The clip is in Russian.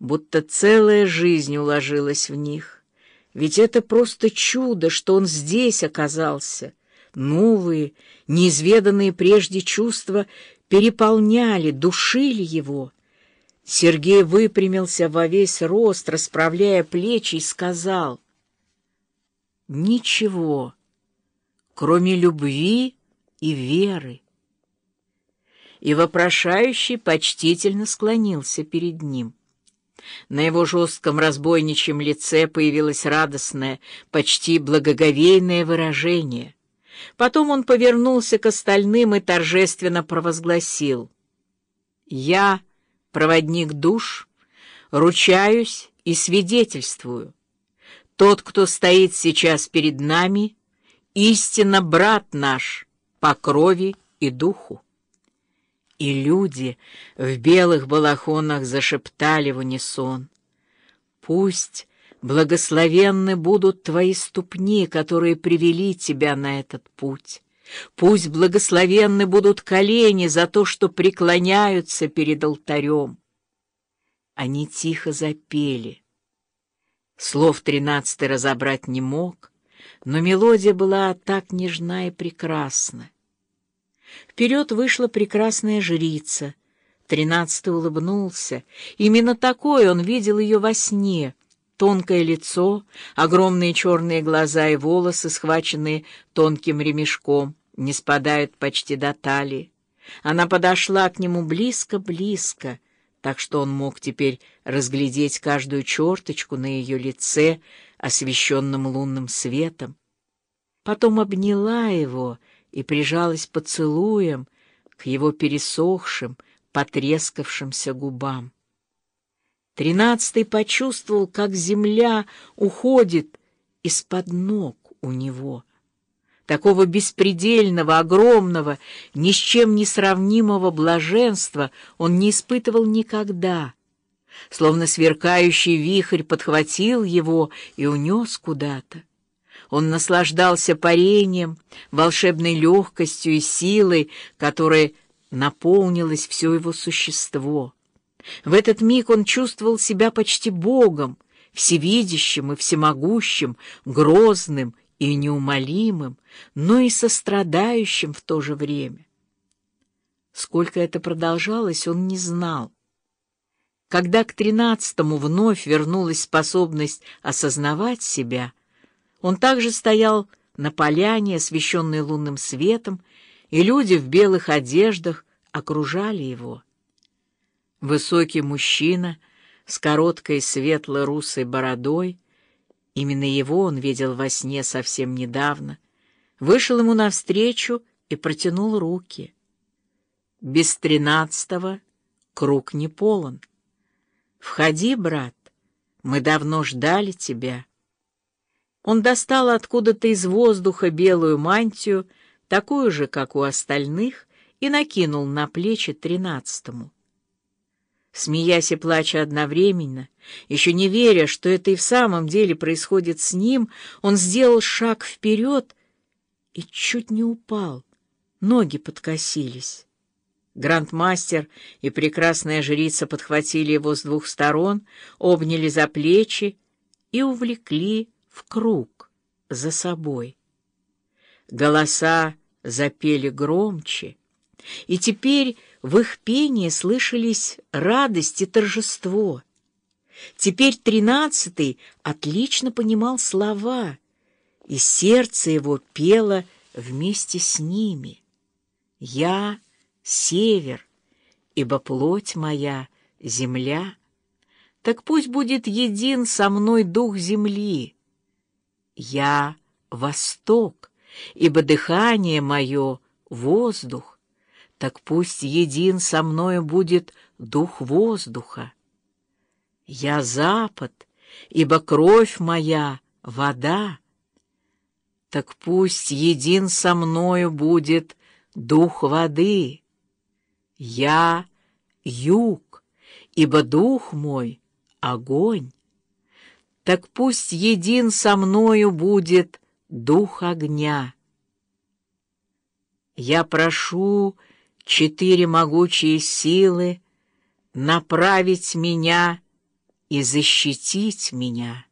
будто целая жизнь уложилась в них. Ведь это просто чудо, что он здесь оказался. Новые, неизведанные прежде чувства переполняли, душили его. Сергей выпрямился во весь рост, расправляя плечи, и сказал, «Ничего, кроме любви и веры». И вопрошающий почтительно склонился перед ним. На его жестком разбойничьем лице появилось радостное, почти благоговейное выражение. Потом он повернулся к остальным и торжественно провозгласил. «Я, проводник душ, ручаюсь и свидетельствую. Тот, кто стоит сейчас перед нами, истинно брат наш по крови и духу» и люди в белых балахонах зашептали в унисон. «Пусть благословенны будут твои ступни, которые привели тебя на этот путь. Пусть благословенны будут колени за то, что преклоняются перед алтарем». Они тихо запели. Слов тринадцатый разобрать не мог, но мелодия была так нежна и прекрасна. Вперед вышла прекрасная жрица. Тринадцатый улыбнулся. Именно такой он видел ее во сне. Тонкое лицо, огромные черные глаза и волосы, схваченные тонким ремешком, не спадают почти до талии. Она подошла к нему близко-близко, так что он мог теперь разглядеть каждую черточку на ее лице, освещенном лунным светом. Потом обняла его и прижалась поцелуем к его пересохшим, потрескавшимся губам. Тринадцатый почувствовал, как земля уходит из-под ног у него. Такого беспредельного, огромного, ни с чем не сравнимого блаженства он не испытывал никогда. Словно сверкающий вихрь подхватил его и унес куда-то. Он наслаждался парением, волшебной легкостью и силой, которой наполнилось все его существо. В этот миг он чувствовал себя почти Богом, всевидящим и всемогущим, грозным и неумолимым, но и сострадающим в то же время. Сколько это продолжалось, он не знал. Когда к тринадцатому вновь вернулась способность осознавать себя — он также стоял на поляне, освещенной лунным светом, и люди в белых одеждах окружали его. Высокий мужчина с короткой светло-русой бородой, именно его он видел во сне совсем недавно, вышел ему навстречу и протянул руки. Без тринадцатого круг не полон. «Входи, брат, мы давно ждали тебя». Он достал откуда-то из воздуха белую мантию, такую же, как у остальных, и накинул на плечи тринадцатому. Смеясь и плача одновременно, еще не веря, что это и в самом деле происходит с ним, он сделал шаг вперед и чуть не упал. Ноги подкосились. Грандмастер и прекрасная жрица подхватили его с двух сторон, обняли за плечи и увлекли в круг за собой. Голоса запели громче, и теперь в их пении слышались радость и торжество. Теперь тринадцатый отлично понимал слова, и сердце его пело вместе с ними. «Я — север, ибо плоть моя — земля, так пусть будет един со мной дух земли» Я — Восток, ибо дыхание мое — воздух, так пусть един со мною будет дух воздуха. Я — Запад, ибо кровь моя — вода, так пусть един со мною будет дух воды. Я — Юг, ибо дух мой — огонь так пусть един со мною будет дух огня. Я прошу четыре могучие силы направить меня и защитить меня.